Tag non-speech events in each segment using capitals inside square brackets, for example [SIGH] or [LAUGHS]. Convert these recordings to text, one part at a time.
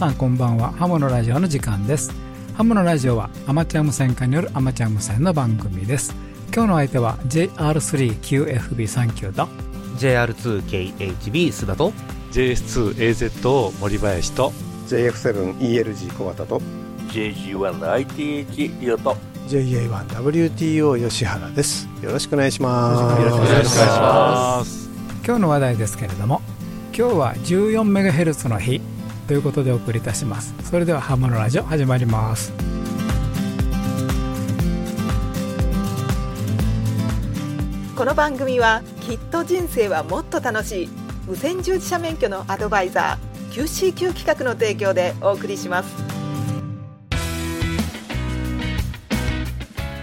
さんこんばんは。ハムのラジオの時間です。ハムのラジオはアマチュア無線化によるアマチュア無線の番組です。今日の相手は JR3QFB39 と JR2KHB 須田と JS2AZO 森林と JF7ELG 小畑と JG1ITH リオと JA1WTO 吉原です。よろしくお願いします。よろしくお願いします。今日の話題ですけれども今日は 14MHz の日ということでお送りいたします。それではハムのラジオ始まります。この番組はきっと人生はもっと楽しい無線従事者免許のアドバイザー QCQ 企画の提供でお送りします。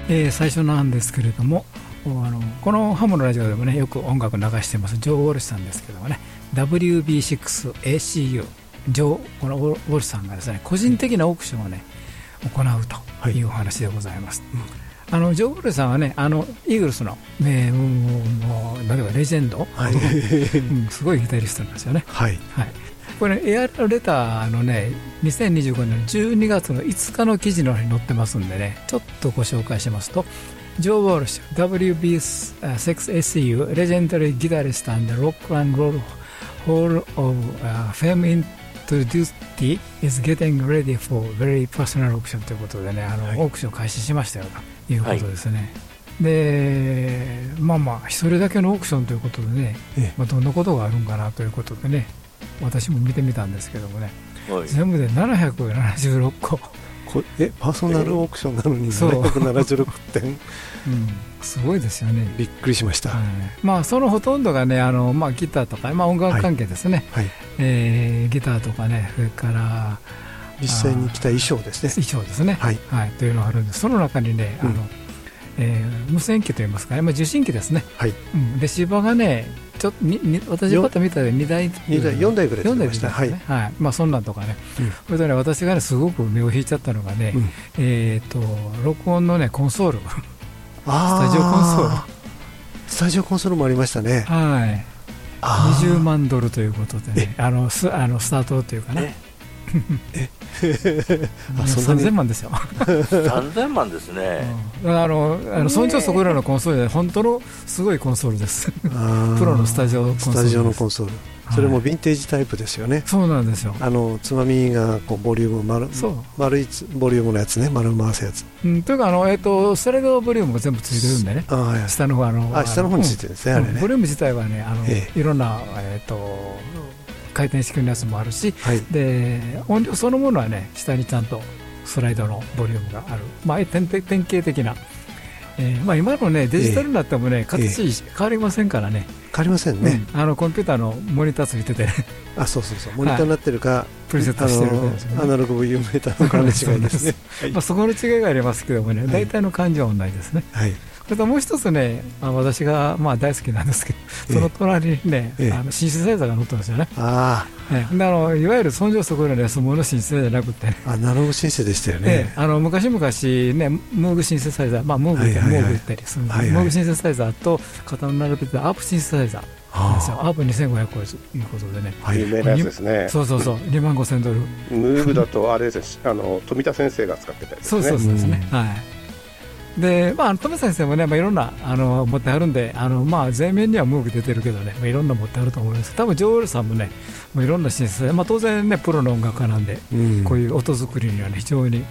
えー最初なんですけれどもおあのこのハムのラジオでもねよく音楽流してますジョー・ウォルシュさんですけどもね WB6ACU ジョーこのウォルシュさんがですね個人的なオークションをね行うというお話でございます、あのジョー・ウォルシュさんはねあのイーグルスの、ね、もうもうなんだかレジェンド、はい。[LAUGHS] うんすごいギタリストなんですよね。はい。はい、これ、ね、エアロレターのね、2025年の12月の5日の記事の方に載ってますんでね、ちょっとご紹介しますと、ジョー・ウォルシュ、WB6SEU、Legendary Guitarist and Rock and Roll Hall of、uh, Fame Introduced is getting ready for very personal auction ということでね、あの、はい。オークション開始しましたよということですね。で、まあまあ、一人だけのオークションということでね、ええ。まあ、どんなことがあるんかなということでね私も見てみたんですけどもね。はい。全部で776個、こえパーソナルオークションなのにそう。776点？[LAUGHS] うん、すごいですよね、びっくりしました、はい。まあ、そのほとんどがねあの、まあ、ギターとか、まあ、音楽関係ですね、はい、えーギターとかねそれから実際に着た衣装ですね。衣装ですね、はい。はい、というのがあるんです。その中にねあの、うんえー無線機といいますかね、まあ、受信機ですね、はい。うん、レシーバーがねちょっとにに私が見たら2台2台4台ぐらい出4台てました。はい。はい。まあ、そんなんとかね、うん。それとね私がねすごく目を引いちゃったのがね、うんえっ、と録音のねコンソール。あスタジオコンソール。スタジオコンソールもありましたね。はい。あー。20万ドルということでね。あのスあのスタートというかね。あそんなに [LAUGHS] 3000万ですよ、[LAUGHS] 3000万ですね、うん。あのあのそんじょそこらのコンソールで本当のすごいコンソールです。プロのスタジオコンソールスタジオのコンソール。それもヴィンテージタイプですよね、そうなんですよ、あのつまみがこうボリューム丸丸いつボリュームのやつね丸回すやつ。うん、というかあの、えっとストレートボリュームも全部ついてるんでね。ああはい。下の方あのあ下の方についてるんですねあれね。うん。ボリューム自体はねあの、え。いろんな、えっと回転式のやつもあるしはい。で音量そのものはね下にちゃんとスライドのボリュームがある、まあ、典型的な、えーまあ、今のねデジタルになってもね、形変わりませんからね。変わりませんね、うん。あのコンピューターのモニターついててね。あそうそうそう。モニターになってるか、プリセットしてるんですよね。アナログ VU メーターの違い [LAUGHS] ですね。まあ、そこの違いがありますけどもね、はい。大体の感じは同じですね。はいそれともう一つね、まあ、私がまあ大好きなんですけど、ええ。その隣にね、ええ。あのシンセサイザーが乗ってるんですよね。あええ。であのいわゆるそんじょそこらの安物のシンセサイザーじゃなくて。ね、あアナログ申請でしたよえね。え、あの昔々ね、ムーグシンセサイザー、まあ、ムーグって、ムーグ言ったりするんですはいはい。ムーグシンセサイザーと型の並べてアープシンセサイザーなんですよ。アープ2500個ということでね。はい。有名なやつですね。そうそうそう、2万5000ドル。ムーブだとあれです。あの富田先生が使ってたやつですね。そうそうそうですね。はい。で、まあ、富先生もね、まあ、いろんな、あの、持ってあるんで、あの、まあ、前面にはムーブ出てるけどね、まあ、いろんな持ってあると思います。多分、ジョールさんもね、もういろんな審査まあ、当然ね、プロの音楽家なんで、うん。こういう音作りにはね、非常に、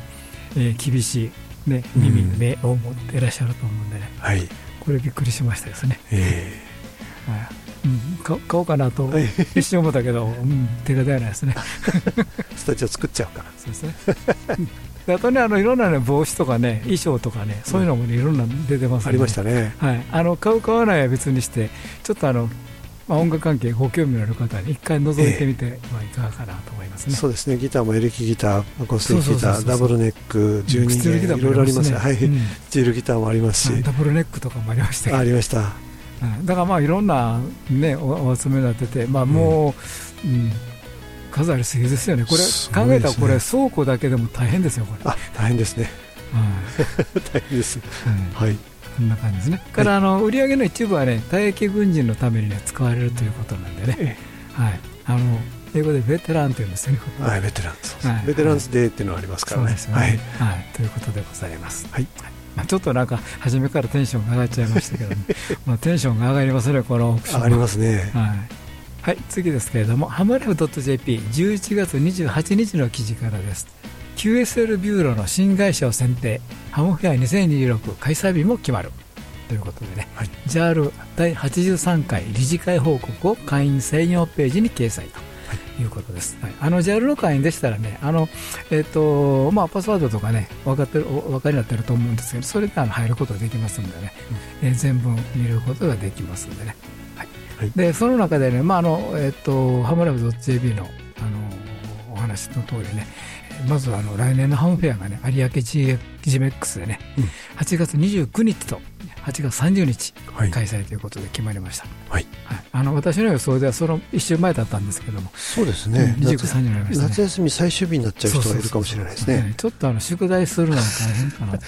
えー厳しい、ね、耳、うん。目を持っていらっしゃると思うんでね、はい。これびっくりしましたですね。えはい。うん、買買おうかなとはい。一瞬思ったけど、うん、手が出ないですね。ー [LAUGHS] スタジオ作っちゃうから。そうですね。[LAUGHS] であとね、あのいろんなね帽子とかね衣装とかねそういうのもねいろんなの出てますんでありましたね。はい、あの買う買わないは別にしてちょっとあの、まあ、音楽関係ご興味のある方に一回覗いてみてはいかがかなと思いますね。そうですね。ギターもエレキギターアコースティギターダブルネック12スチールギター弦いろいろありますね。ねはい。うん。スチールギターもありますし。はい。ダブルネックとかもありましたありました。うんだからまあいろんな、ね、おお集めになってて、まあ、もう、うん数ありすぎですよね、これ、すごい考えたらこれ、倉庫だけでも大変ですよ、これ。あ大変ですね。はい。[LAUGHS] 大変です。うんはい。こんな感じですね。からあの売上の一部はね、退役軍人のためにね使われるということなんでね。はい、あの英語でベテランというんですよね。はい、ベテランズ、はい。ベテランズデーっていうのがありますからね。そうですよね、ははい。い、ということでございます。はい。まあ、ちょっとなんか初めからテンションが上がっちゃいましたけど、ね、[LAUGHS] まあテンションが上がりますね、このオークション上がりますね。はい、はい、次ですけれども、ハムライフ .jp、11月28日の記事からです。QSL ビューロの新会社を選定、ハムフェア2026開催日も決まる。ということでね、はい JAL 第83回理事会報告を会員専用ページに掲載と。いうことです。はい、あの JAL の会員でしたらね、あのえっ、とまあパスワードとかね分かってるお分かりになってると思うんですけど、それであの入ることができますんでね、えー全文見ることができますんでね。はい。はいでその中でね、まああのえっ、とハムラブ .jb のあのお話の通りね、まずあの来年のハムフェアがね有明 GMX でね、うん8月29日と8月30日はい。開催ということで決まりました。はい。はい、あの私の予想ではその一週前だったんですけども、そうですね。うん29、夏30になりましたね。夏休み最終日になっちゃう人がいるかもしれないですね。ちょっとあの宿題するのは大変かなと。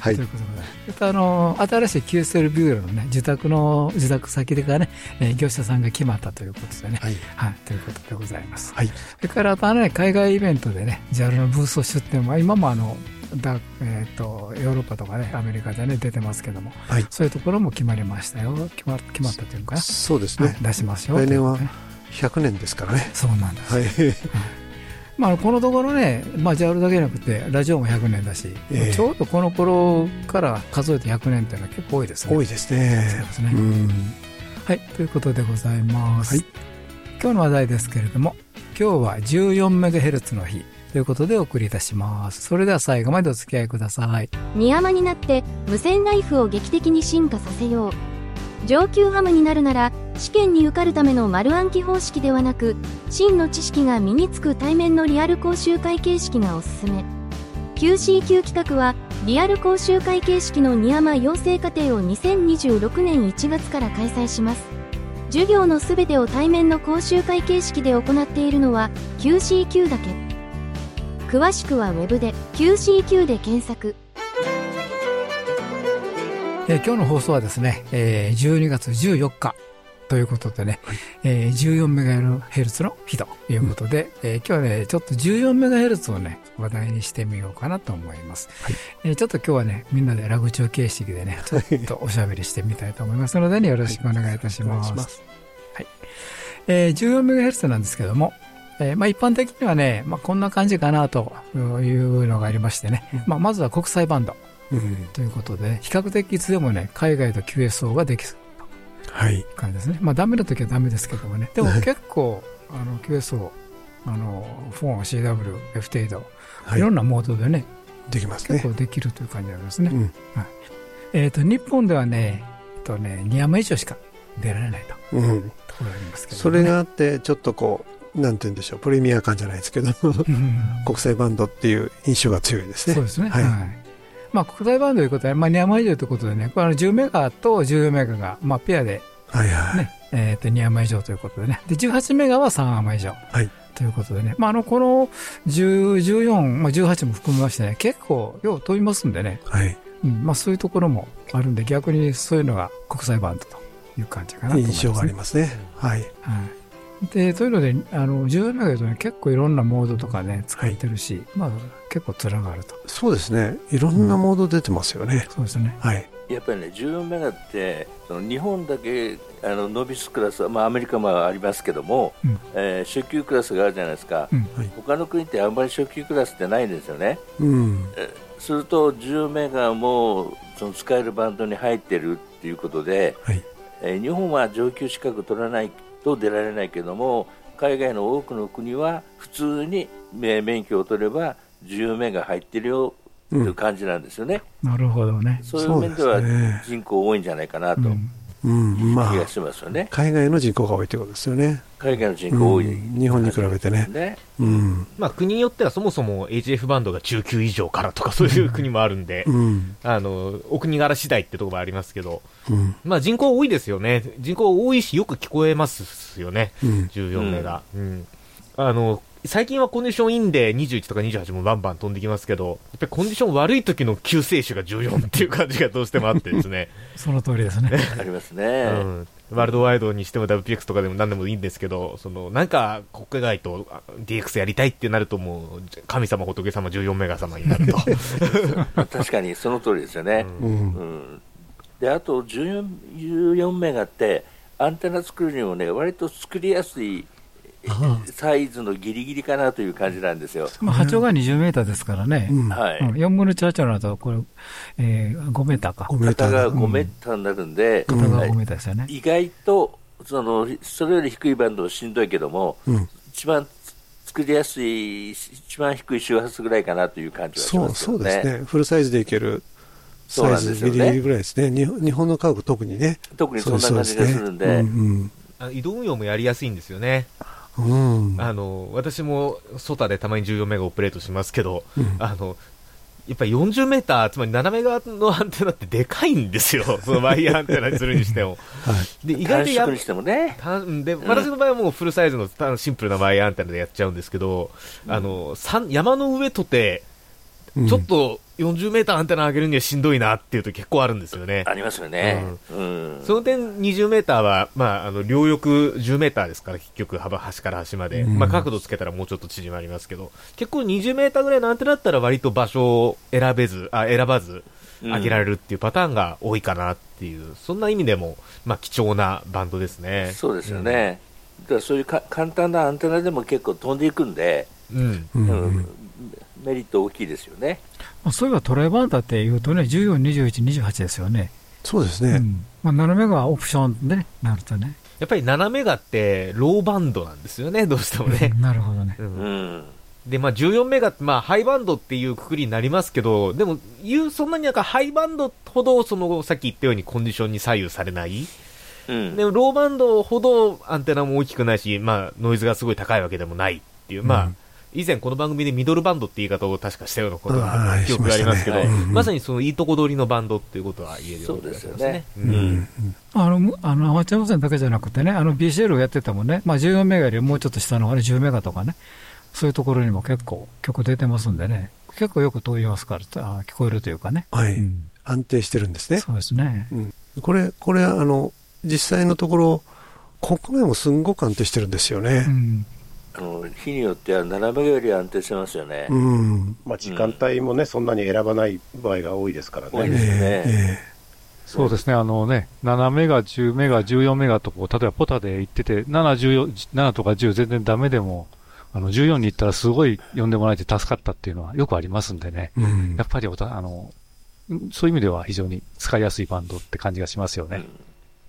はいということで、えっとあの新しい QSL ビューロのね自宅の自宅先でがね、えー業者さんが決まったということでね、はい。はい、ということでございます。はい。それからあとはね海外イベントでね JAL のブースを出展は今もあのだえー、とヨーロッパとかねアメリカでね出てますけども、はいそういうところも決まりましたよ決ま決まったというかな、そうですねはい。出しますよ来年はというね100年ですからね。そうなんです、はい。まあ、このところね、まあ、JAL だけじゃなくてラジオも100年だし、ええちょうどこの頃から数えて100年っていうのは結構多いですね。多いですね。はい、ということでございます。はい今日の話題ですけれども、今日は 14MHz の日ということでお送りいたします。それでは最後までお付き合いください。ニヤマになって無線ライフを劇的に進化させよう上級ハムになるなら試験に受かるための丸暗記方式ではなく真の知識が身につく対面のリアル講習会形式がおすすめ QCQ 企画はリアル講習会形式のニヤマ養成課程を2026年1月から開催します授業のすべてを対面の講習会形式で行っているのは QCQ だけ詳しくはウェブで QCQ で検索。えー今日の放送はですね、えー12月14日ということでね、えー 14MHz の日ということで、えー今日はね、ちょっと 14MHz をね、話題にしてみようかなと思います。えーちょっと今日はね、みんなでラグチョ形式でね、ちょっとおしゃべりしてみたいと思いますので、ね、よろしくお願いいたします。はい。えー 14MHz なんですけども、えーまあ、一般的にはね、まあ、こんな感じかなというのがありましてね、まあ、まずは国際バンド。うん。ということで、比較的いつでもね、海外と QSO ができるはい。感じですね。まあ、ダメな時はダメですけどもね。[LAUGHS] でも結構、あの、QSO、あの、フォン、CW、F テイド、はいいろんなモードでね、できますね。結構できるという感じなんですね。うん。えっ、と、日本ではね、えっとね、2山以上しか出られないとうん。ところがありますけど、ね。それがあって、ちょっとこう、なんて言うんでしょう、プレミア感じゃないですけど、うん、国際バンドっていう印象が強いですね。そうですね。ははいい。まあ、国際バンドということは、まあ、2山以上ということでね、これあの10メガと14メガが、まあ、ペアではいはい。ね、えっ、と、2アマ以上ということでね。で、18メガは3アマ以上。はいということでね。まあ、あの、この10、14、まあ、18も含めましてね、結構、よう飛びますんでね。はい。うん、まあ、そういうところもあるんで、逆にそういうのが国際バンドという感じかなと思います、印象がありますね。はい。はい。で、というので、あの、14メガだとね、結構いろんなモードとかね、使ってるし、まあ、結構面があると。そうですね。いろんなモード出てますよね。そうですね。はい。やっぱりね14メガってその日本だけあのノビスクラスは、まあ、アメリカもありますけども、うんえー初級クラスがあるじゃないですか、うんはい他の国ってあんまり初級クラスってないんですよねうん。すると10メガもその使えるバンドに入ってるっていうことで、はい。えー日本は上級資格取らないと出られないけども海外の多くの国は普通にえー免許を取れば10メガ入ってるよという感じなんですよね、なるほどね。そういう面では人口多いんじゃないかなといううんうん。まあ気が、しますよね、海外の人口が多いということですよね。海外の人口多い、うん日本に比べてね。ねうん。まあ国によってはそもそも HF バンドが19以上からとかそういう国もあるんで、うん。あの、お国柄次第ってところもありますけど、うん。まあ人口多いですよね。人口多いしよく聞こえますよね。うん。14メガ。うん。あの、最近はコンディションいいんで21とか28もバンバン飛んできますけど、やっぱりコンディション悪い時の救世主が14っていう感じがどうしてもあってですね。[LAUGHS] その通りですね。[LAUGHS] ありますうね。ん。ワールドワイドにしても WPX とかでも何でもいいんですけど、その、なんか国外とあ DX やりたいってなるともう、神様仏様14メガ様になると。[LAUGHS] 確かにその通りですよね。うんうんであと14 14メガってアンテナ作るにもね割と作りやすいあサイズのギリギリかなという感じなんですよ。まあ、波長が20メーターですからね。うんはい。うん、4分の1波長になると、これ、えー、5メーターか。5メータ型がーだ5メーターになるんで、片側はい5メーターですよね。意外とそのそれより低いバンドはしんどいけども、うん一番作りやすい一番低い周波数ぐらいかなという感じがしそうますよそうですね、フルサイズでいけるそうサイなんですよね。ズギリギリぐらいですね、日本日本の家具、特にね、特にそんな感じがするんで、うんあ移動運用もやりやすいんですよね。うん。うんあの、私も、ソタでたまに14メガオペレートしますけど、うん。あの、やっぱり40メーター、つまり7メガのアンテナってでかいんですよ。[LAUGHS] そのワイヤーアンテナにするにしても。はい。で、意外とやっ短縮にしてもね、たで、私の場合はもうフルサイズのたシンプルなワイヤーアンテナでやっちゃうんですけど、あの、山山の上とて、うん。ちょっと40メーターアンテナ上げるにはしんどいなっていうと結構あるんですよね。ありますよね。うんその点、20メーターは、まあ、あの、両翼10メーターですから、結局、幅、端から端まで。うんまあ、角度つけたらもうちょっと縮まりますけど、結構20メーターぐらいのアンテナだったら割と場所を選べず、あ、選ばず、上げられるっていうパターンが多いかなっていう、そんな意味でも、まあ、貴重なバンドですね。そうですよね。だからそういうか簡単なアンテナでも結構飛んでいくんで、うん。うんうんメリット大きいですよね。まあ、そういえばトライバンダっていうとね、14、21、28ですよね。そうですね、うん。まあ、7メガはオプションで、ね、なるとね。やっぱり7メガって、ローバンドなんですよね、どうしてもね。なるほどね。ううんん。で、まあ、14メガって、まあ、ハイバンドっていうくくりになりますけど、でも、言う、そんなになんか、ハイバンドほど、その、さっき言ったようにコンディションに左右されない。うんでも、ローバンドほどアンテナも大きくないし、まあ、ノイズがすごい高いわけでもないっていう、まあ、うん以前この番組でミドルバンドって言い方を確かしたようなことが記憶がありますけど、しまさにそのいいとこ取りのバンドっていうことは言えるような気がしますね。そうですよねうんあの、むあのアマチュア無線だけじゃなくてね、あの BCL をやっててもね、まあ14メガよりもうちょっと下のあれ10メガとかね、そういうところにも結構曲出てますんでね、結構よく通りますから、あ聞こえるというかね。はいうん安定してるんですね。そうですね。うんこれ、これ、あの、実際のところ、国内もすんごく安定してるんですようね。ん。あの日によっては7メガより安定してますよね。うん。まあ、時間帯もね、そんなに選ばない場合が多いですからね。多いですよねえそうですね、あのね、7メガ、10メガ、14メガとこう、例えばポタで行ってて、7、14 7とか10全然ダメでも、あの、14に行ったらすごい呼んでもらえて助かったっていうのはよくありますんでね。えうんやっぱりおた、あの、そういう意味では非常に使いやすいバンドって感じがしますよね。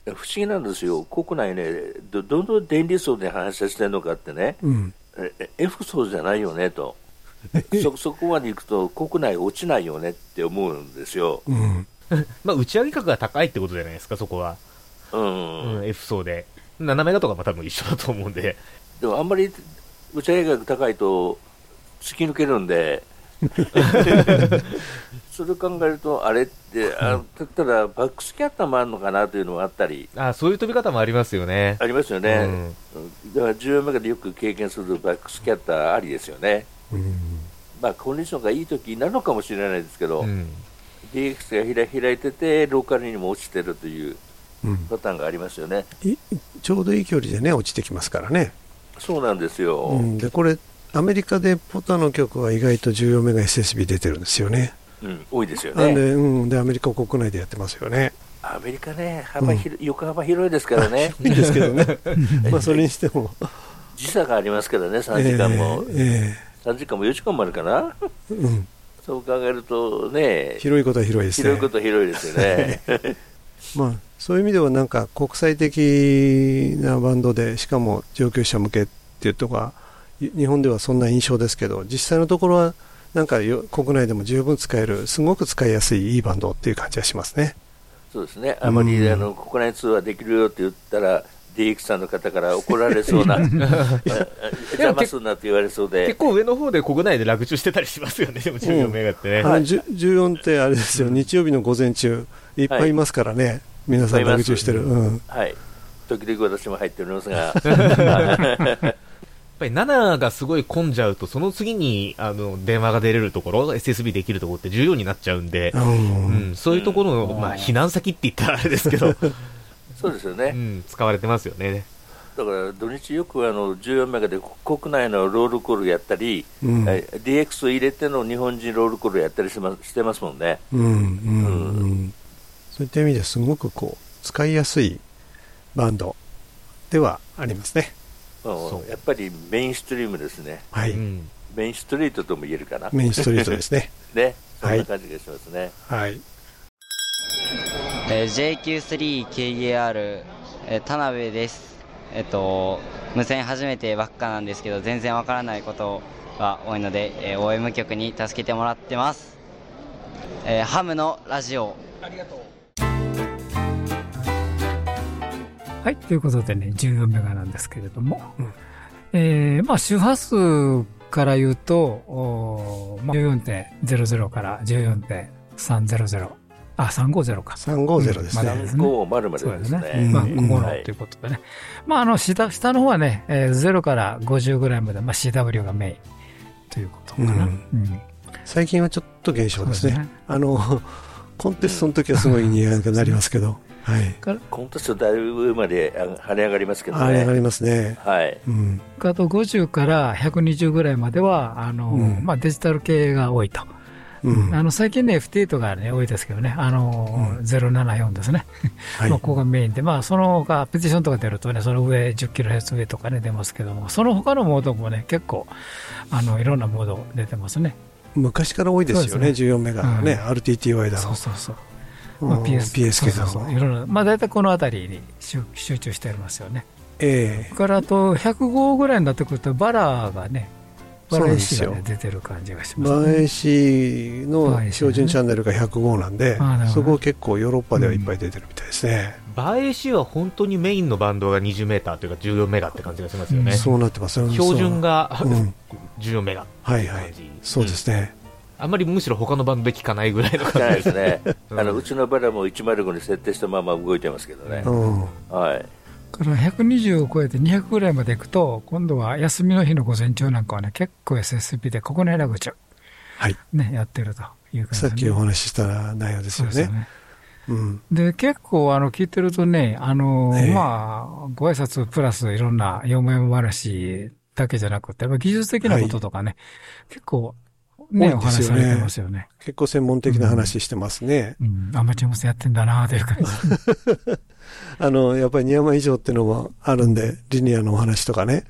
不思議なんですよ、国内ね、どどんどん電離層で反射してるのかってね、うん。ええ F 層じゃないよねと、そ [LAUGHS] そこまで行くと国内落ちないよねって思うんですよ。うん。[LAUGHS] まあ、打ち上げ額が高いってことじゃないですか、そこは。うんうん、F 層で。7メガとかも多分一緒だと思うんで。でもあんまり打ち上げ額高いと突き抜けるんで、[LAUGHS] それを考えると、あれって、あだったらバックスキャッターもあるのかなというのがあったり、あそういう飛び方もありますよね。ありますよね、うん。だから14メガでよく経験するバックスキャッターありですよね、うん。まあ、コンディションがいい時なのかもしれないですけど、うん。DX が開開いてて、ローカルにも落ちてるといううん。パターンがありますよね、いちょうどいい距離でね、落ちてきますからね。そうなんですよ、うん。で、これ、アメリカでポタの曲は意外と14メガ SSB 出てるんですよね。うん多いですよね、なんで、うん。で、アメリカ国内でやってますよね。アメリカね、幅広横幅広いですからね、[LAUGHS] いいですけどね。[LAUGHS] まあ、それにしても。時差がありますからね、3時間も、え3時間も4時間もあるかな、えうん。そう考えるとね、広いことは広いですね。広いこと広いですよね。[LAUGHS] まあ、そういう意味ではなんか国際的なバンドでしかも上級者向けっていうとこがい日本ではそんな印象ですけど実際のところはなんかよ国内でも十分使えるすごく使いやすいいいバンドっていう感じがしますね。そうですね、あまり、うん。あの国内通話できるよって言ったら、DX さんの方から怒られそうな、[LAUGHS] 邪魔するなって言われそうで。結、構上の方で国内で落注してたりしますよね、でも14メガってね。あのじゅ14ってあれですよ、日曜日の午前中。いっぱいいますからね、皆さん学習してる。うん。はい、時々私も入っておりますが、[LAUGHS] ぱり7がすごい混んじゃうと、その次にあの電話が出れるところ、SSB できるところって重要になっちゃうんで、うん、そういうところの、まあ、避難先って言ったらあれですけど、そうですよね、うん、使われてますよね。だから土日よくあの14メガで国内のロールコールやったり、うん、DX を入れての日本人ロールコールやったりしましてますもんね。うんうんうん、そういった意味ですごくこう使いやすいバンドではありますね。やっぱりメインストリームですね。はい。メインストリートとも言えるかな。メインストリートですね。[LAUGHS] ね、そんな感じがしますね。はい。えー、JQ3KAR、えー、田辺です。えっと、無線初めてばっかなんですけど、全然わからないことが多いので、えー、OM 局に助けてもらってます。えー、ハムのラジオ。ありがとう。はい、ということでね、14メガなんですけれども、うん、えー、まあ、周波数から言うと、まあ、14.00から14.300あ、350か。350ですね。350までですね。まあ、ここのということでね。まあ、あの、下、下の方はね、えー、0から50ぐらいまで、まあ、CW がメインということかな。うん最近はちょっと減少ですね。あの、コンテストの時はすごい似合いなりますけど。はい、コンテストだいぶまで跳ね上がりますけどね。跳ね上がりますね。はい。うん。あと50から120ぐらいまでは、あの、まあデジタル系が多いと。うん、あの最近ね、F8 が、ね、多いですけどね、あのー、074ですね、はい、ここがメインで、まあ、その他、ペティションとか出るとね、その上、10キロヘルツ上とかね、出ますけども、その他のモードもね、結構、あのいろんなモード出てますね。昔から多いですよね、ね14メガのね、うん、RTTY だ。そうそうそうまあ、PS, PSK だそういろいろ、まあ、大体この辺りに集中してありますよね。ええ。ー。からあと105ぐらいになってくるとバラがねバラ石が、ね、出てる感じがします、ね、バラ石の標準チャンネルが105なんで、ね、そこ結構ヨーロッパではいっぱい出てるみたいですね、うん、バエシは本当にメインのバンドが20メーターというか14メガって感じがしますよね、うん、そうなってます標準が、う。ん、14メガはいはい。そうですね、あんまりむしろ他のバンドで聞かないぐらいの感じですね、[LAUGHS] あのうちのバラも105に設定したまま動いてますけどね、はい。から120を超えて200ぐらいまでいくと、今度は休みの日の午前中なんかはね、結構 SSB でここの選口を、はい、ね、やってるという感じ、ね、さっきお話しした内容ですよね。ね。うん、で結構あの聞いてるとね、あの、えー、まあ、ご挨拶プラスいろんなよもやま話だけじゃなくて、技術的なこととかね、はい、結構ね、お話されてますよね。結構専門的な話してますね。うん、うん、アマチュア無線やってんだなという感じ。[LAUGHS] あの、やっぱり2山以上っていうのもあるんで、リニアのお話とかね、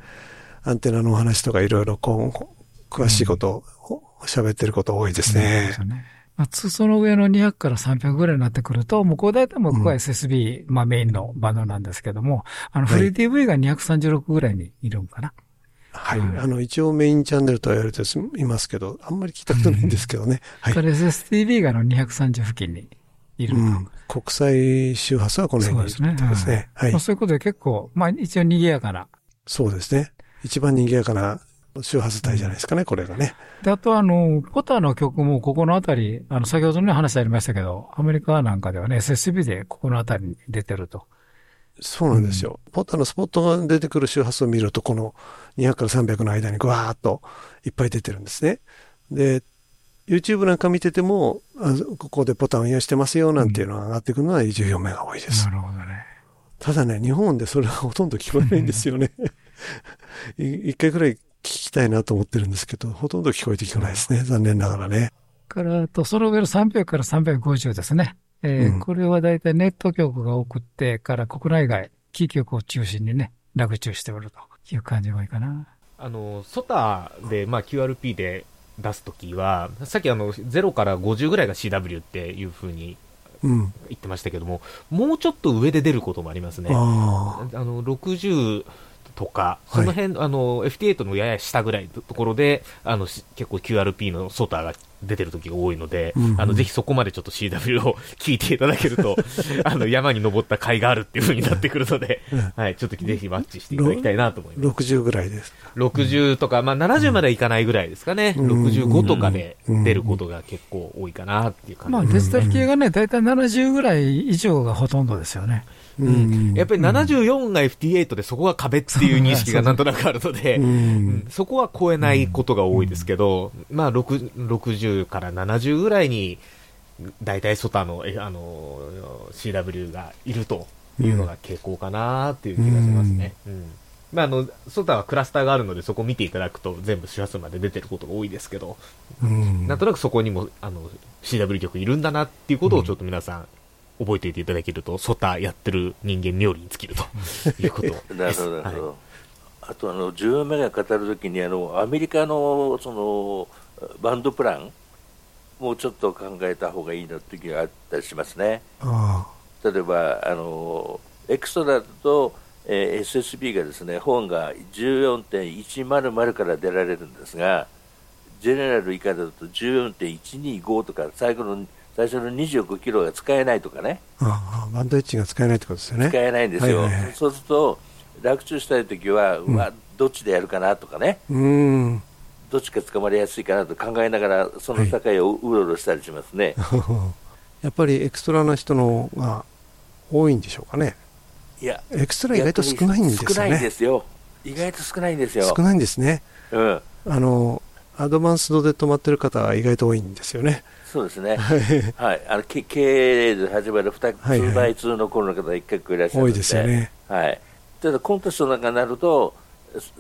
アンテナのお話とかいろいろこう、詳しいことを喋ってること多いですね。うん、ねまあ、その上の200から300ぐらいになってくると、もうこう大体もここは SSB、うん、まあメインのバンドなんですけども、あのフリー TV が236ぐらいにいるんかな。はい。あの、一応メインチャンネルとは言われていますけど、あんまり聞いたことないんですけどね。はい。これ SSTV がの230付近にいる、うん、国際周波数はこの辺にいるそうですね。ですね。はい。まあ、そういうことで結構、まあ一応賑やかな。そうですね。一番賑やかな周波数帯じゃないですかね、これがね。で、あとあの、ポタの曲もここのあたり、あの、先ほどの話ありましたけど、アメリカなんかではね、SSB でここのあたりに出てると。そうなんですよ。うん、ポタのスポットが出てくる周波数を見ると、この200から300の間にぐわーっといっぱい出てるんですね。で、YouTube なんか見てても、あここでボタンを押してますよなんていうのが上がってくるのは14名が多いです。なるほどね。ただね、日本でそれはほとんど聞こえないんですよね。[LAUGHS] 一回くらい聞きたいなと思ってるんですけど、ほとんど聞こえてこないですね。残念ながらね。からと、その上の300から350ですね。えー、うん、これは大体ネット局が送ってから国内外、キー局を中心にね、楽中しておるという感じがいいかな。あの、ソタで、まあ QRP で出すときは、さっきあの、0から50ぐらいが CW っていうふうに言ってましたけども、うん、もうちょっと上で出ることもありますね。あの、60とか、その辺、はい、あの、FT8 のやや下ぐらいのところで、あの、結構 QRP のソーターが出てる時が多いので、うんうん、あの、ぜひそこまでちょっと CW を [LAUGHS] 聞いていただけると、[LAUGHS] あの、山に登った甲斐があるっていう風になってくるので、[LAUGHS] うん、はい、ちょっとぜひマッチしていただきたいなと思います。60ぐらいです。60とか、まあ70までいかないぐらいですかね。うん、65とかで出ることが結構多いかなっていう感じ、まあデジタル系がね、だいたい70ぐらい以上がほとんどですよね。うんやっぱり74が FT8 でそこが壁っていう認識がなんとなくあるので、うん。そこは超えないことが多いですけど、まあ60から70ぐらいに、大体ソタのあの CW がいるというのが傾向かなっていう気がしますね。うん。まあ、あの、ソタはクラスターがあるので、そこ見ていただくと全部周波数まで出てることが多いですけど、うん、なんとなくそこにも、あの、CW 局いるんだなっていうことをちょっと皆さん、覚えておいていただけると、ソタやってる人間冥利に尽きるということ [LAUGHS] なるほど、なるほど。はい、あと、あの、14名が語るときに、あの、アメリカの、その、バンドプラン、もうちょっと考えた方がいいなっていう気があったりしますね。例えば、あの、エクストラだと、えー、SSB がですね本が14.100から出られるんですがジェネラル以下だと14.125とか最後の最初の25キロが使えないとかねああバンドエッジが使えないってことですよね使えないんですよ、はいはいはい、そうすると落注したいときは、うん、まどっちでやるかなとかねうんどっちか捕まりやすいかなと考えながらその境をうろうろしたりしますね、はい、[LAUGHS] やっぱりエクストラな人のが多いんでしょうかねいや、エクストラ意外と少ないんですよね。少ないんですよ。意外と少ないんですよ。少ないんですね。うん。あの、アドバンスドで止まってる方は意外と多いんですよね。そうですね。はい。あの、経営で始まる2、2倍2の頃の方一回いらっしゃる多いですよね。はい。ただコンテストなんかになると、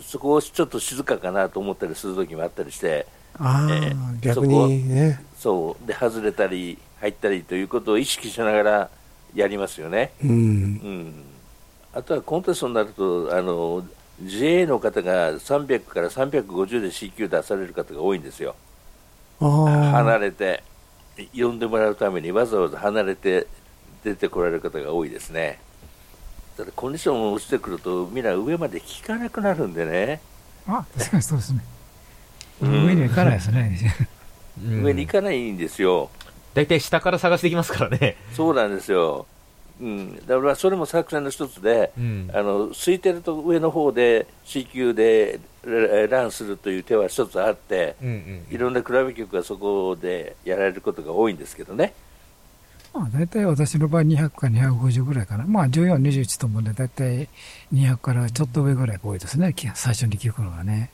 そこをちょっと静かかなと思ったりする時もあったりして、ああ、えー、逆にね。そうで外れたり入ったりということを意識しながらやりますよね。うん、うんあとはコンテストになるとあの JA の方が300から350で CQ 出される方が多いんですよ。離れて呼んでもらうためにわざわざ離れて出てこられる方が多いですね。ただコンディション落ちてくるとみんな上まで効かなくなるんでね。あ確かにそうですね。うん、上に行かないですね。上に行かないんですよ。大体下から探していきますからね。そうなんですよ。うん、だからそれも作戦の一つで、うん、あの空いてると上の方で C 級でランするという手は一つあって、うんうん、いろんな比べ局がそこでやられることが多いんですけどね。まあ、大体私の場合200か250ぐらいかな、まあ、14、21ともね、大体200からちょっと上ぐらいが多いですね、最初に聞くのがね。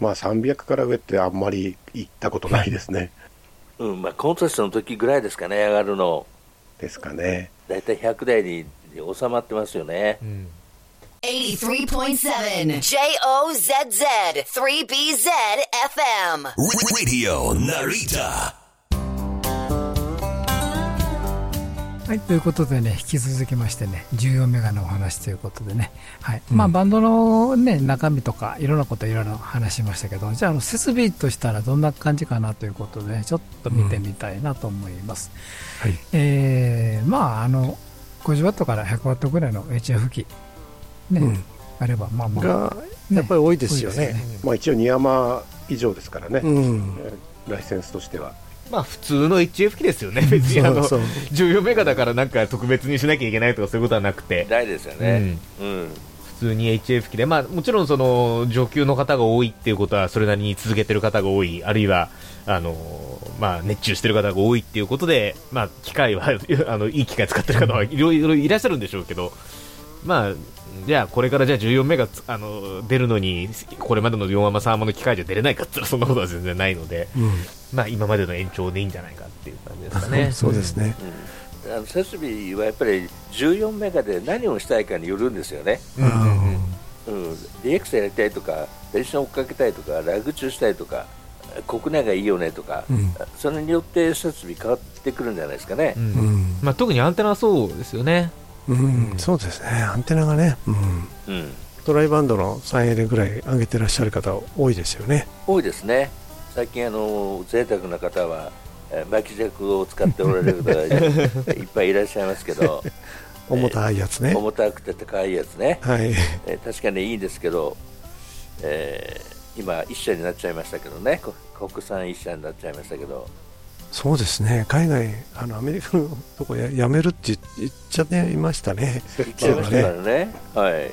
まあ、300から上ってあんまり行ったことないですね。うんまあ、コンテストの時ぐらいですかね、上がるの。ですかね。大体100台に収まってますよね。うん83.7 JOZZ 3BZ FM Radio Narita はい、ということでね、引き続きましてね、14メガのお話ということでね、はい。うん、まあ、バンドのね、中身とか、いろんなこといろいろ話しましたけど、じゃあ、あの、設備としたらどんな感じかなということで、ね、ちょっと見てみたいなと思います。うん、はい。えー、まあ、あの、50ワットから100ワットぐらいの HF 機、ね、うん、あれば、まあまあ、が、やっぱり多いですよね。ね。まあ、一応2山以上ですからね、うん、ライセンスとしては。まあ普通の HF 機ですよね、別にあの14メガだからなんか特別にしなきゃいけないとかそういうことはなくて、ないですよね、うん、うん、普通に HF 機で、まあ、もちろんその上級の方が多いっていうことはそれなりに続けてる方が多い、あるいはあのまあ、熱中してる方が多いっていうことで、まあ、機械は [LAUGHS] あのいい機械使ってる方はいろいろいらっしゃるんでしょうけど、まあ、じゃあこれからじゃあ14メガあの出るのにこれまでの4アマ3アマの機械じゃ出れないかって言ったらそんなことは全然ないので、うん、まあ、今までの延長でいいんじゃないかっていう感じですかね。[LAUGHS] そうですね、うん、あの設備はやっぱり14メガで何をしたいかによるんですよね。うん。うん、DX やりたいとか電車を追っかけたいとかラグ中したいとか国内がいいよねとか、うん、それによって設備変わってくるんじゃないですかね、うん、まあ、特にアンテナはそうですよね、うん、そうですね、アンテナがね、うん、トライバンドの 3L ぐらい上げてらっしゃる方、多いですよね。多いですね、最近、あの贅沢な方は、巻き尺を使っておられる方がい [LAUGHS] っぱいいらっしゃいますけど、[LAUGHS] 重たいやつね、重たくて高いやつね、はい、え確かにいいんですけど、えー、今、一社になっちゃいましたけどね、国産一社になっちゃいましたけど。そうですね、海外、あのアメリカのとこややめるって言っちゃいましたね、言っちゃいましたからね、はい、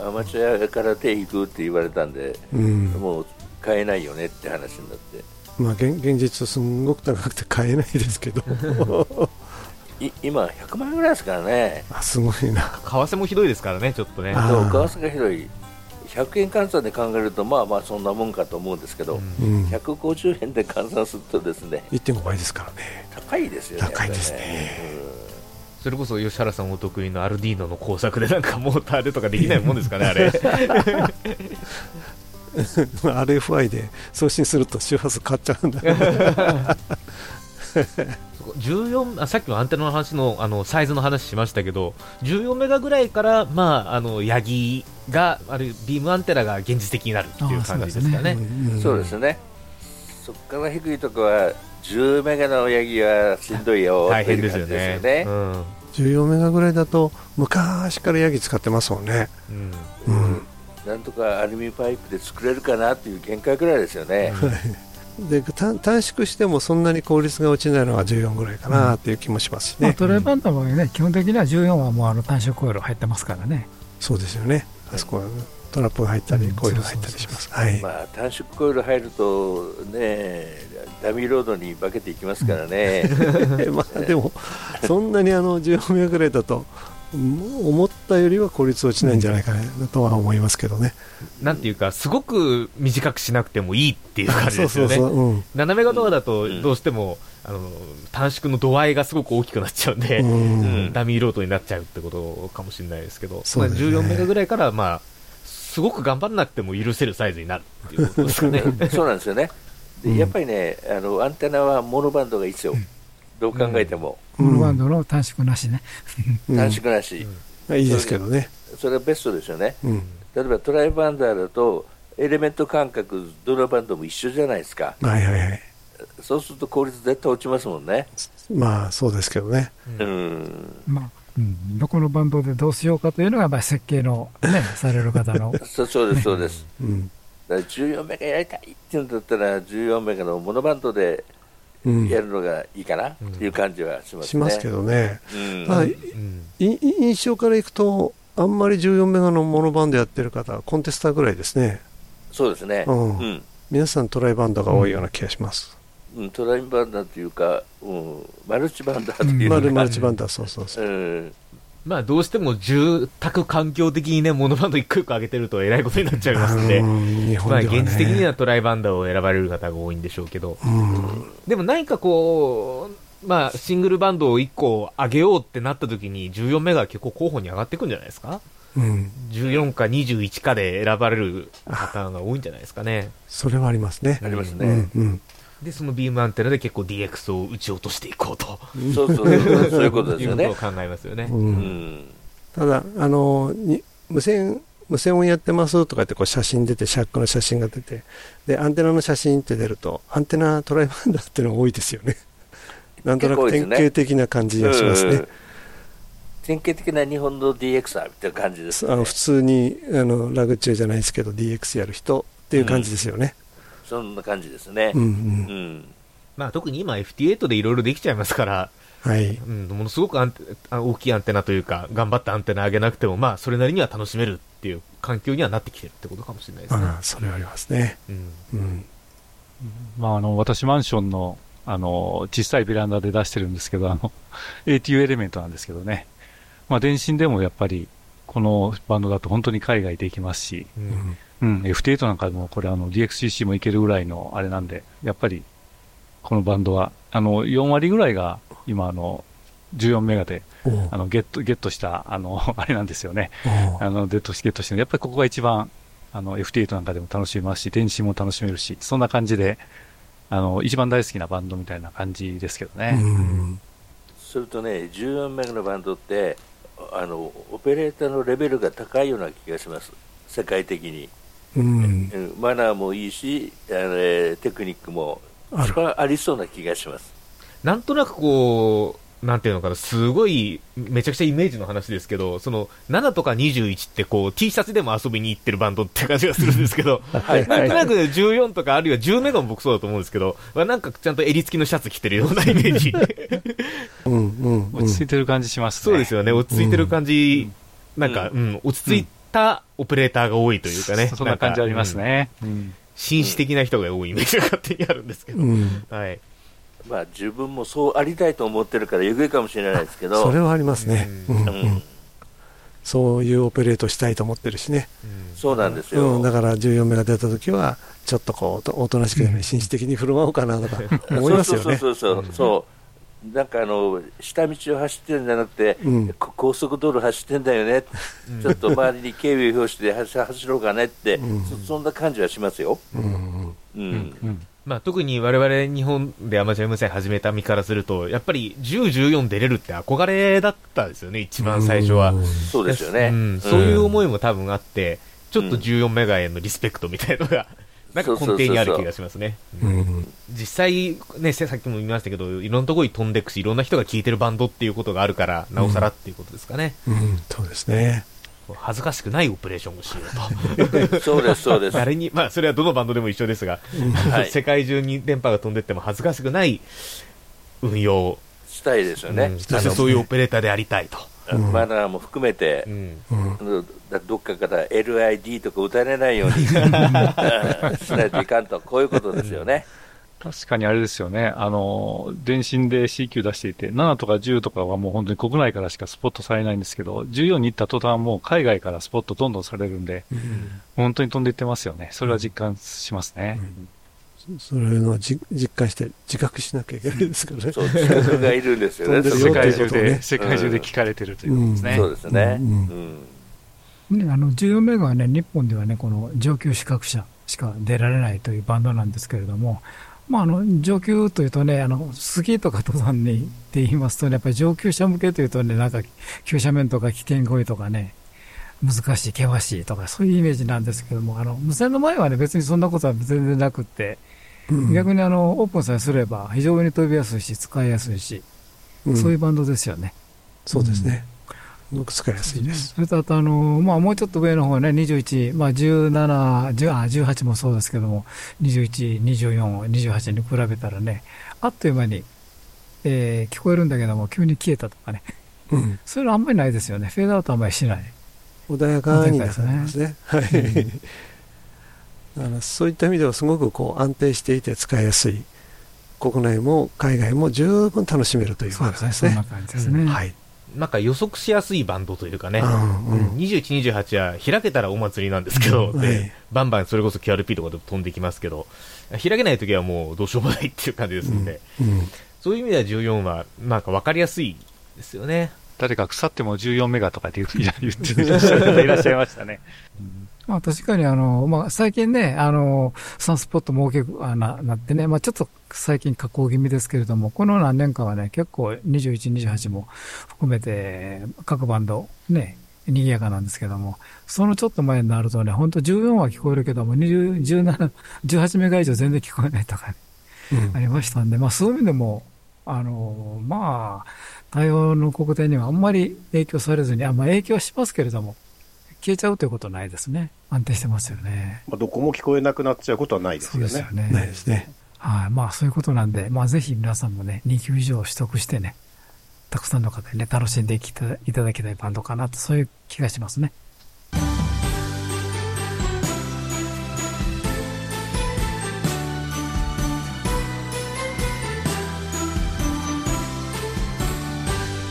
アマチュアから手引くって言われたんで、うん、もう買えないよねって話になって。まあ現現実、すごく高くて買えないですけど [LAUGHS] い今、100万円ぐらいですからね。あすごいな。為替もひどいですからね、ちょっとね。あそう、為替がひどい。100円換算で考えると、まあまあそんなもんかと思うんですけど、うん、150円で換算するとですね、1.5倍ですからね。高いですよね。高いですねやっぱりねそれこそ吉原さんお得意のアルディーノの工作でなんかモーターでとかできないもんですかね、あれ。[LAUGHS] RFI で送信すると周波数変わっちゃうんだ。[LAUGHS] 14あさっきのアンテナの話のあのサイズの話しましたけど14メガぐらいから、まあ、あのヤギがあるビームアンテナが現実的になるっていう感じですかね。そうですね。そこから低いとこは10メガのヤギはしんどいよ大変ですよ感じですね。よね。うん14メガぐらいだと昔からヤギ使ってますもんね。うんうん。なんとかアルミパイプで作れるかなっていう限界ぐらいですよね。で短短縮してもそんなに効率が落ちないのは14ぐらいかなっていう気もしますしまあ、ね、トレーバンドの場合ね、基本的には14はもうあの単色コイル入ってますからね。そうですよね、あそこはトラップが入ったり、コイルが入ったりします。はい。まあ短縮コイル入るとね、ダミーロードに化けていきますからね。[LAUGHS] まあでも、そんなにあの14メガぐらいだと、うん思ったよりは効率落ちないんじゃないかなとは思いますけどね。なんていうか、すごく短くしなくてもいいっていう感じですよね。そうそうそううん7メガとかだと、どうしても、あの短縮の度合いがすごく大きくなっちゃうんで、うんうんダミーロードになっちゃうってことかもしれないですけど、そうですねまあ、14メガぐらいから、まあ、すごく頑張らなくても許せるサイズになるっていうことですかね。そうなんですよね。でやっぱりね、あのアンテナはモノバンドがいいですよ。どう考えても。モノバンドの短縮なしね。短縮なし。いいですけどね。それはベストですよね。うん例えばトライバンダーだと、エレメント間隔、ドラバンドも一緒じゃないですか。はいはいはい。そうすると効率絶対落ちますもんね。まあそうですけどね。うん。まあ、うん、どこのバンドでどうしようかというのが、まあ、設計のね、[LAUGHS] される方の。そうそうです、そうです。うんだから14メガやりたいっていうんだったら、14メガのモノバンドでうんやるのがいいかなっていう感じはしますね。しますけどね。うんただい印象からいくと、あんまり14メガのモノバンドやってる方はコンテスタぐらいですね。そうですね。うんうん皆さんトライバンドが多いような気がします。うん、トライバンダーというか、うん、マルチバンダーというか、マルマルチバンダー、そうそうそう。うん、まあどうしても住宅環境的にね、モノバンド一個一個上げてるとえらいことになっちゃいますんで、うん日本まあ現実的にはトライバンダーを選ばれる方が多いんでしょうけど、うん。でも何かこう、まあシングルバンドを1個上げようってなった時に14メガは結構候補に上がってくんじゃないですか？うん、14か21かで選ばれるパターンが多いんじゃないですかね。それはありますね。ありますね。うんうんで、そのビームアンテナで結構 DX を打ち落としていこうと。そうそうそうそういうことですよねいうことを考えますよね。うんうん、ただ、あのに無線無線をやってますとか言ってこう写真出て、シャックの写真が出てで、アンテナの写真って出ると、アンテナトライバンダーっていうのが多いですよね。[LAUGHS] なんとなく典型的な感じがしますねうん。典型的な日本の DXR みたいな感じです、ねあの普通にあのラグチューじゃないですけど DX やる人っていう感じですよね。そんな感じですね。うんうんうんまあ特に今 FT8 でいろいろできちゃいますから、はい。うん、ものすごくアン大きいアンテナというか、頑張ってアンテナ上げなくても、まあそれなりには楽しめるっていう環境にはなってきてるってことかもしれないですね。ああそれはありますね。うんうん。まあ、あの、私マンションの、あの、小さいベランダで出してるんですけど、あの、ATU エレメントなんですけどね。まあ、電信でもやっぱり、このバンドだと本当に海外できますし、うんうん、FT8 なんかでもこれあの DXCC もいけるぐらいのあれなんで、やっぱり、このバンドは、あの、4割ぐらいが今あの、14メガで、あの、ゲット、ゲットした、あの、[LAUGHS] あれなんですよね。あの、デットしゲットしてるやっぱりここが一番、あの、FT8 なんかでも楽しめますし、電子も楽しめるし、そんな感じで、あの、一番大好きなバンドみたいな感じですけどね。うんそれとね、14メガのバンドってあの、オペレーターのレベルが高いような気がします、世界的に。うん。うん。マナーもいいし、あのえーテクニックもある。一番ありそうな気がします。なんとなくこう、なんていうのかな、すごい、めちゃくちゃイメージの話ですけど、その、7とか21ってこう、T シャツでも遊びに行ってるバンドって感じがするんですけど、[LAUGHS] はいなんとなく14とかあるいは10メガも僕そうだと思うんですけど、まあ、なんかちゃんと襟付きのシャツ着てるようなイメージ。うんうんうん。落ち着いてる感じしますね。そうですよね、落ち着いてる感じ、なんか、うん、落ち着いたオペレーターが多いというかね。そんな感じあります。ね。紳士的な人が多いイメージが勝手にあるんですけど。うん。はい。まあ、自分もそうありたいと思ってるから、ゆぐいかもしれないですけど、それはありますね、そういうオペレートしたいと思ってるしね、そうなんですよ、うん、だから14名が出た時は、ちょっとこう、おとおとなしく紳士的に振る舞おうかなとか [LAUGHS] 思いますよね。そうそうそうそう、そうなんかあの下道を走ってるんじゃなくて、うん。こ高速道路走ってんだよね、ちょっと周りに警備を表して [LAUGHS] 走走ろうかねって、そそんな感じはしますよ。うん。うん。まあ、特に我々日本でアマチュア無線始めた身からすると、やっぱり10、14出れるって憧れだったですよね、一番最初は。そうですよね、うん、そういう思いも多分あって、ちょっと14メガへのリスペクトみたいのが、なんか根底にある気がしますね。うん実際、ね、さっきも言いましたけど、いろんなところに飛んでいくし、いろんな人が聞いてるバンドっていうことがあるから、なおさらっていうことですかね。うん、そうですね。恥ずかしくないオペレーションをしようと。[LAUGHS] そうですそうです誰に、まあ、それはどのバンドでも一緒ですが、はい世界中に電波が飛んでっても恥ずかしくない運用したいですよね、うんそしてそういうオペレーターでありたいと。マナーも含めて、どっかから LID とか打たれないように [LAUGHS] しないといかんと、こういうことですよね。確かにあれですよね。あの、電信で C 級出していて、7とか10とかはもう本当に国内からしかスポットされないんですけど、14に行った途端もう海外からスポットどんどんされるんで、本当に飛んでいってますよね。それは実感しますね。それのじ実感して自覚しなきゃいけないですからね。そう自覚がいるんですよね。世界中で、世界中で聞かれてるということですね。そうですね。うん。ね、あの14メガはね、日本ではね、この上級資格者しか出られないというバンドなんですけれども、まあ、あの上級というとね、あのスキーとか登山にって言いますとね、やっぱり上級者向けというとね、なんか急斜面とか危険行為とかね、難しい、険しいとか、そういうイメージなんですけども、あの無線の前はね、別にそんなことは全然なくって、うん逆にあのオープンさえすれば、非常に飛びやすいし、使いやすいし、うんそういうバンドですよね。そうですね。すごく使いやすいです。それとあとあの、まあ、もうちょっと上の方ね、21、まあ、17、10あ18もそうですけども、21、24、28に比べたらね、あっという間に、えー聞こえるんだけども、急に消えたとかね、うんそういうのあんまりないですよね。フェードアウトあんまりしない。穏やかになされ穏やかますね。はい。だからそういった意味ではすごくこう安定していて使いやすい。国内も海外も十分楽しめるということですね。そんな感じですね。はい。なんか予測しやすいバンドというかね、うんうんうん21、28は開けたらお祭りなんですけど、うんではいバンバンそれこそ QRP とかで飛んできますけど、開けないときはもうどうしようもないっていう感じですんで、うんそういう意味では14はなんか分かりやすいですよね。誰か腐っても14メガとかって [LAUGHS] 言って言ってらっしゃる方いらっしゃいましたね。[LAUGHS] まあ確かにあの、まあ最近ね、あの、サンスポットも大きくあななってね、まあちょっと最近加工気味ですけれども、この何年かはね、結構21、28も含めて各バンドね、賑やかなんですけども、そのちょっと前になるとね、本当14は聞こえるけども、20、17、18メガ以上全然聞こえないとかね、うん。ありましたんで、まあそういう意味でも、あの、まあ、対応の国定にはあんまり影響されずに、あまあ影響はしますけれども、消えちゃうということはないですね。安定してますよね。まあ、どこも聞こえなくなっちゃうことはないですよねそうですよ。ね。ないですね。はい。まあそういうことなんで、まあぜひ皆さんもね、2級以上取得してね、たくさんの方にね、楽しんでいきたいただきたいバンドかなと、そういう気がしますね。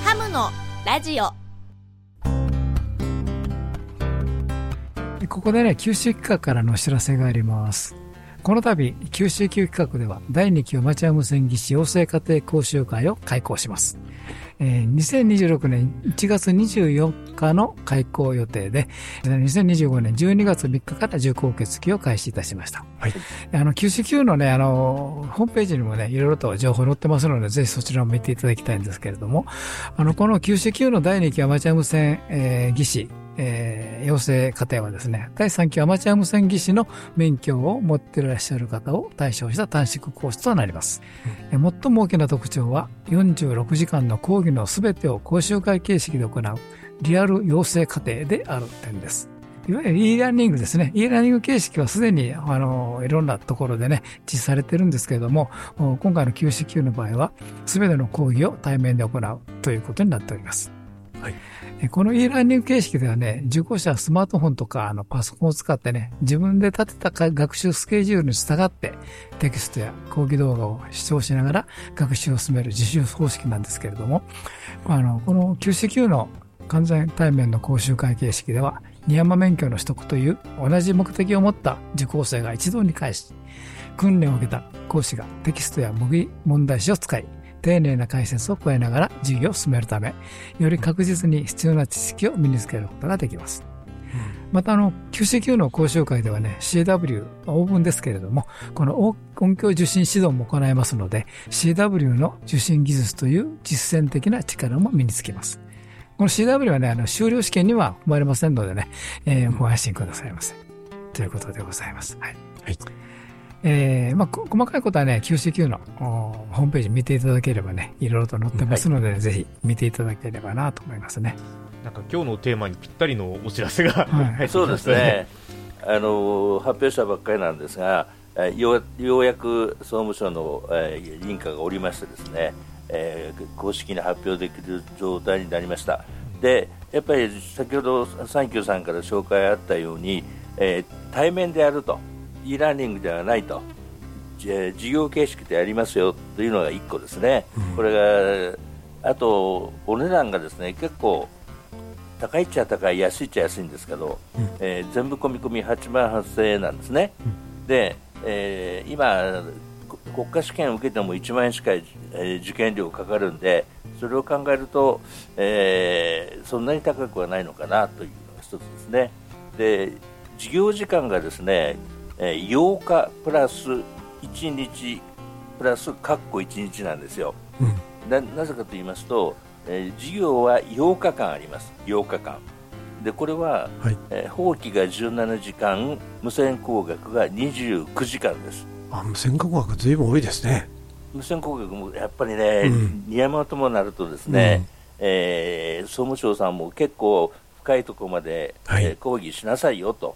ハムのラジオここでね、九州企画からのお知らせがあります。この度、九州級企画では、第2期アマチュア無線技師養成家庭講習会を開講します。えー2026年1月24日の開講予定で、2025年12月3日から受講受付を開始いたしました。はい。あの、99のね、あの、ホームページにもね、いろいろと情報載ってますので、ぜひそちらも見ていただきたいんですけれども、あの、この99の第2期アマチュア無線、えー技師、えー養成課程はですね、第3期アマチュア無線技師の免許を持っていらっしゃる方を対象した短縮コースとなります。えー最も大きな特徴は、46時間の講義のすべてを講習会形式で行うリアル養成課程である点です。いわゆる e ラーニングですね。e ラーニング形式はすでに、あの、いろんなところでね、実施されてるんですけれども、お今回の QCQ の場合は、すべての講義を対面で行うということになっております。えこの e ラーニング形式ではね、受講者はスマートフォンとかあのパソコンを使ってね、自分で立てた学習スケジュールに従ってテキストや講義動画を視聴しながら学習を進める自習方式なんですけれども、あの、この QCQ の完全対面の講習会形式では、二山免許の取得という同じ目的を持った受講生が一堂に会し、訓練を受けた講師がテキストや模擬問題集を使い、丁寧な解説を加えながら授業を進めるため、より確実に必要な知識を身につけることができます。またあの、QCQ の講習会ではね、CW、オーブンですけれども、この音響受信指導も行いますので、CW の受信技術という実践的な力も身につきます。この CW はね、あの、修了試験には含まれませんのでね、えー、ご安心くださいませ。ということでございます。はい。はいえー、まあ、細かいことはね、QCQ のホームページ見ていただければね、いろいろと載ってますので、はい、ぜひ見ていただければなと思いますね。なんか今日のテーマにぴったりのお知らせが、はい、そうですね。あの発表したばっかりなんですが、ようようやく総務省の、えー、認可がおりましてですね、えー、公式に発表できる状態になりました。で、やっぱり先ほどサンキューさんから紹介あったように、えー、対面でやると。E ラーニングではないと。授業形式でやりますよというのが1個ですね、うん、これがあとお値段がですね結構高いっちゃ高い安いっちゃ安いんですけど、うん、えー、全部込み込み8万8000円なんですね、うん、で、えー、今国家試験を受けても1万円しか、えー、受験料かかるんでそれを考えると、えー、そんなに高くはないのかなというのが一つですね。で授業時間がですねえー、8日プラス1日プラス括弧1日なんですよ、うん、ななぜかと言いますと、えー、授業は8日間あります。8日間。でこれは、はい、えー、法規が17時間無線工学が29時間です。あ無線工学ずいぶん多いですね。無線工学もやっぱりね、うん、宮山ともなるとですね、うん、えー、総務省さんも結構深いところまで、はい、えー、講義しなさいよと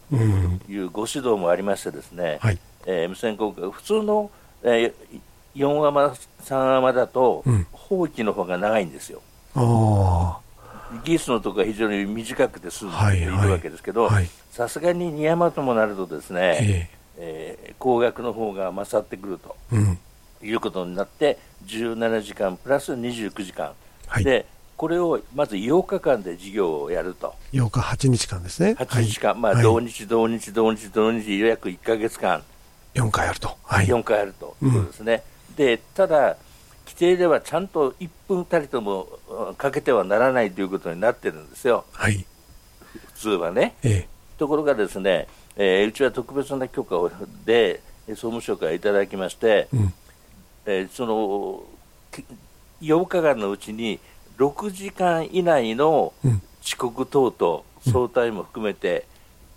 いうご指導もありましてですね、はい、えー、無線国家普通の、えー、4アマ3アマだと、うん、法規の方が長いんですよ。技術のところが非常に短くて済んでいるわけですけどさすがに2山ともなるとですね、えー、えー、工学の方が勝ってくると、うん、いうことになって17時間プラス29時間、はい、でこれをまず8日間で授業をやると。8日、8日間ですね。8日間、はい、まあ、同日、同日、同日、同日、約1か月間。4回やると。はい、4回やるというですね。うん、で、ただ、規定ではちゃんと1分たりともかけてはならないということになってるんですよ。はい。普通はね。ええ、ところがですね、えー、うちは特別な許可をで、総務省からいただきまして、うん、えー、その、8日間のうちに、6時間以内の遅刻等々、早退も含めて、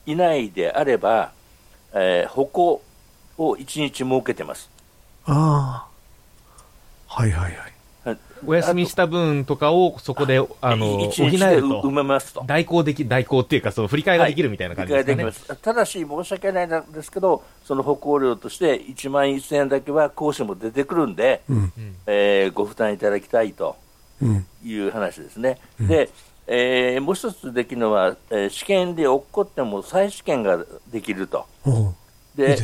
以内であれば、えー、歩行を1日設けてます。ああ。はいはいはい。お休みした分とかをそこで、あの、補えると。埋めますと。代行でき、代行っていうか、その振り替えができるみたいな感じですかね。はい、ただし、申し訳ないんですけど、その歩行料として1万1000円だけは講師も出てくるんで、うん、えー、ご負担いただきたいと。いう話ですね。うん、で、えー、もう一つできるのは、えー、試験で落っこっても再試験ができると。で、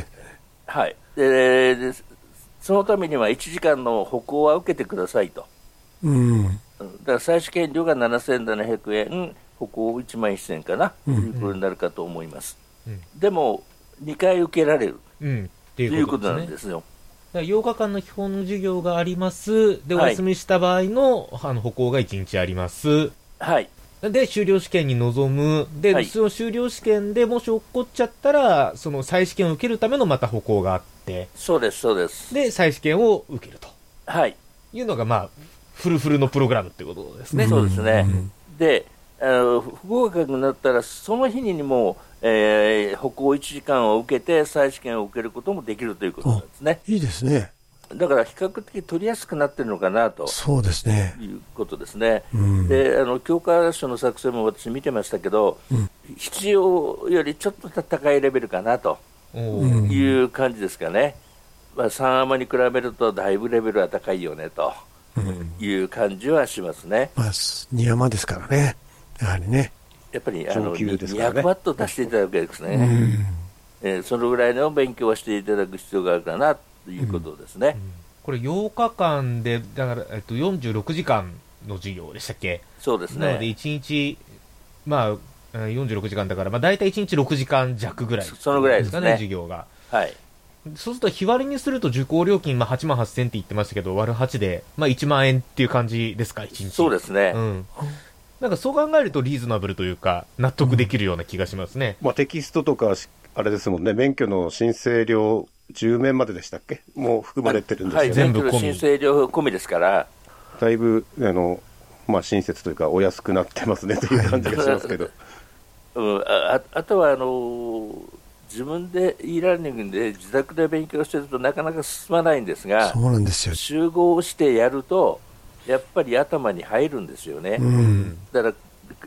はい。でで、そのためには1時間の歩行は受けてくださいと。うん、だから再試験料が7700円、歩行1万1000円かな、ということになるかと思います。うん、でも、2回受けられる、うん、ということなんですよ。8日間の基本の授業があります。で、お休みした場合の,、あの歩行が1日あります。はい。で、修了試験に臨む。で、はい、その修了試験でもし落っこっちゃったら、その再試験を受けるためのまた歩行があって。そうです、そうです。で、再試験を受けると。はい。いうのが、まあ、フルフルのプログラムってことですね。そうですね。で、あの不合格になったら、その日にも、えー、歩行1時間を受けて、再試験を受けることもできるということなんですね。いいですね。だから比較的取りやすくなってるのかなと。そうですね。いうことですね、うん、であの教科書の作成も私、見てましたけど、うん、必要よりちょっと高いレベルかなと。いう感じですかね、まあ、3アマに比べるとだいぶレベルは高いよねと。いう感じはしますね。まあ、二山ですからね、やはりね。やっぱりあの、ね200ワット出していただくわけですね。えーそのぐらいの勉強をしていただく必要があるかなということですね。これ8日間で、だから、えっと、46時間の授業でしたっけ？そうですねなので1日、まあ、うん46時間だから、まあ大体1日6時間弱ぐらいそのぐらいですねかね、授業が。はい。そうすると日割りにすると受講料金、まあ8万8000って言ってましたけど、割る8で、まあ1万円っていう感じですか、1日。そうですね。うん。なんかそう考えるとリーズナブルというか、納得できるような気がしますね。まあ、テキストとかし、あれですもんね、免許の申請料10面まででしたっけ？もう含まれてるんですはい、よね。免許の申請料込みですから、だいぶ、あの、まあ、親切というか、お安くなってますねという感じがしますけど。うん、あああとはあのー自分で e ラーニングで自宅で勉強してるとなかなか進まないんですが、そうなんですよ。集合してやると、やっぱり頭に入るんですよね。うん。だか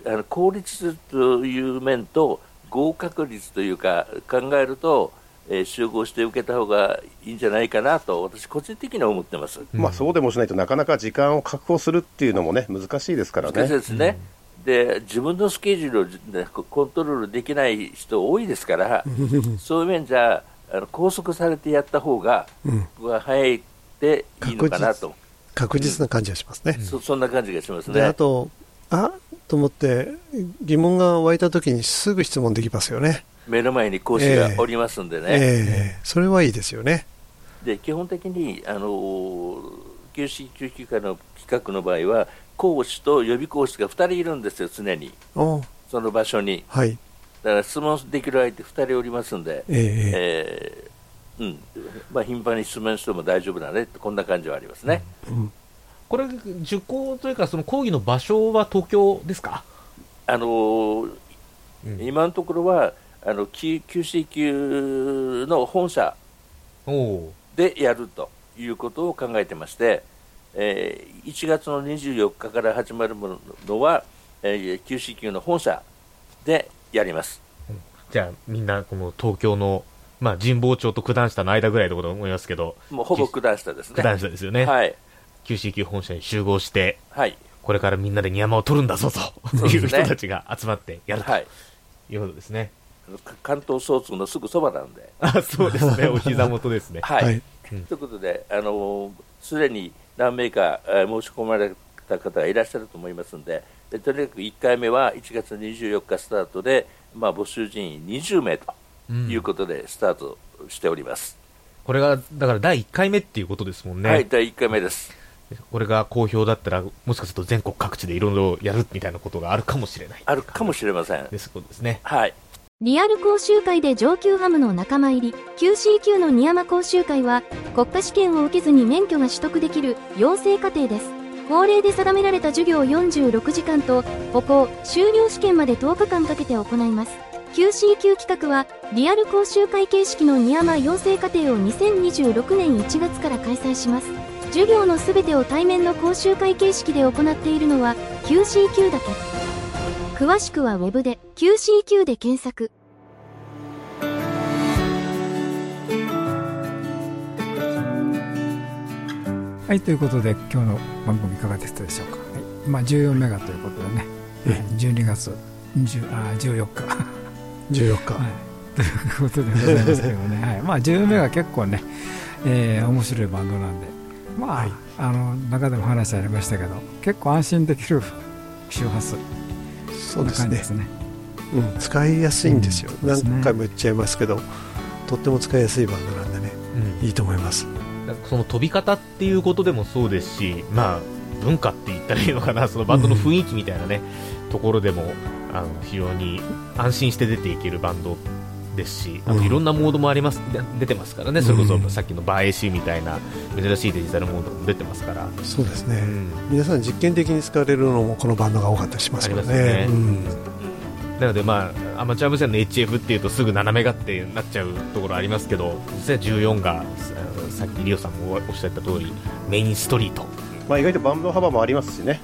らあの効率という面と合格率というか考えると、えー集合して受けた方がいいんじゃないかなと私個人的には思ってます。まあ、そうでもしないとなかなか時間を確保するっていうのもね、難しいですからね。ですね、で自分のスケジュールをねココントロールできない人多いですから、そういう面じゃあの拘束されてやった方が、うん。僕は早いっていいのかなと、確実な感じがしますね。そそんな感じがしますで、あね。と、あと思って、疑問が湧いたときにすぐ質問できますよね。目の前に講師がおりますんでね、ええそれはいいですよね。で基本的にあの QC 救急科の企画の場合は、講師と予備講師が2人いるんですよ、常に、おその場所に。はい。だから質問できる相手2人おりますんで、ええーうん。まあ、頻繁に質問しても大丈夫だね。こんな感じはありますね。これ、受講というか、その講義の場所は東京ですか？あのー今のところはあの QCQ の本社でやるということを考えてまして、えー1月の24日から始まるものは、えー QCQ の本社でやります。じゃあ、みんな、この東京の、まあ、神保町と九段下の間ぐらいのこと思いますけど、もうほぼ九段下ですね。九段下ですよね。はい。QCQ 本社に集合して、はい。これからみんなでニヤマを取るんだぞとねいう人たちが集まってやるとはいいうことですね。関東総通のすぐそばなんで。あそうですねお膝元ですねはい。はいということで、あのーすでに何名か、えー申し込まれた方がいらっしゃると思いますので、でとにかく1回目は1月24日スタートで、まあ、募集人員20名ということでスタートしております。これが、だから第1回目っていうことですもんね。はい、第1回目です。これが好評だったら、もしかすると全国各地でいろいろやるみたいなことがあるかもしれない。あるかもしれません。ですことですね。はい。リアル講習会で上級ハムの仲間入り QCQ のニヤマ講習会は国家試験を受けずに免許が取得できる養成課程です法令で定められた授業46時間と歩行修了試験まで10日間かけて行います QCQ 企画はリアル講習会形式のニヤマ養成課程を2026年1月から開催します。授業のすべてを対面の講習会形式で行っているのは QCQ だけ。詳しくはウェブで QCQ で検索。はい、ということで今日の番組いかがでしたでしょうか。はい、まあ14メガということでね、え12月20あ14日。14日。はい、ということでございますけどね、[LAUGHS] はい、まあ14メガ結構ね、えー面白いバンドなんで、まあ、あの中でも話ありましたけど、結構安心できる [LAUGHS] 周波数。そうですね。んな感じですね。うん、使いやすいんですよ、うん。すね。何回も言っちゃいますけど、とっても使いやすいバンドなんでね、いいと思います。その飛び方っていうことでもそうですし、まあ、文化って言ったらいいのかな、そのバンドの雰囲気みたいなね、ところでも、あの、非常に安心して出ていけるバンドですし、あいろんなモードもあります、で出てますからね、それこそうんさっきのバーエシーみたいな珍しいデジタルモードも出てますから。そうですね、皆さん実験的に使われるのもこのバンドが多かったりしますからね。なので、まあ、アマチュア無線の HF っていうとすぐ斜めがってなっちゃうところありますけど、実際14が、さっきリオさんもおっしゃった通り、メインストリート。まあ、意外とバンド幅もありますしね。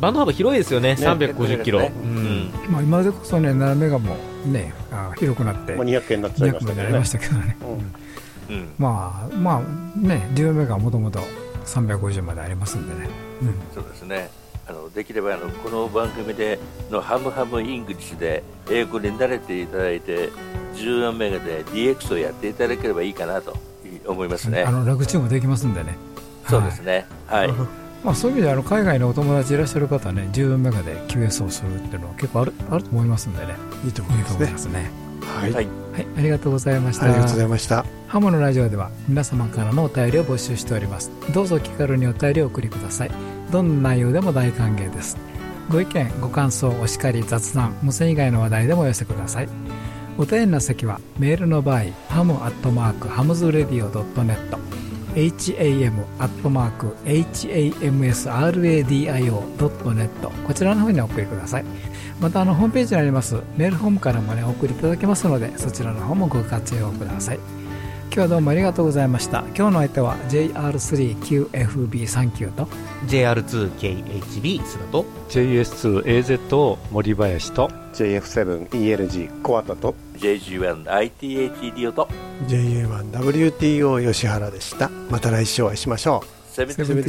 バンド幅広いですよね、ね。350キロ。ね。うん。まあ今でこそね、7メガもね、あ広くなって、まあ200件になっちゃいましたけどね。200になりましたけどね。まあ、まあね、14メガはもともと350までありますんでね、うん、そうですね。あのできればあのこの番組でのハムハムイングリッシュで英語に慣れていただいて14メガで DX をやっていただければいいかなと思いますね。あのラグチューもできますんでね。そうですね。はい、まあ、そういう意味であの海外のお友達いらっしゃる方はね14メガで QS をするっていうのは結構あるあると思いますんでね。いいと思いますね。はい、はい、はい、ありがとうございました。ありがとうございました。ハムのラジオでは皆様からのお便りを募集しております。どうぞ気軽にお便りをお送りください。どんな内容でも大歓迎です。ご意見ご感想お叱り雑談無線以外の話題でもお寄せください。お便りの先はメールの場合ハムアットマークハムズレディオ .net ham.hamsradio.net こちらの方にお送りください。またあのホームページにありますメールフォームからもねお送りいただけますのでそちらの方もご活用ください。今日はどうもありがとうございました。今日の相手は JR3QFB39 と。JR2KHB すると。JS2AZ 森林と。JF7ELG コアタと。JG1ITAT リオと。JA1WTO 吉原でした。また来週お会いしましょう。セブさよな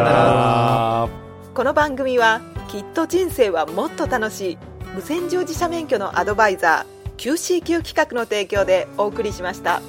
らこの番組はきっと人生はもっと楽しい。無線乗自社免許のアドバイザー QCQ 企画の提供でお送りしました。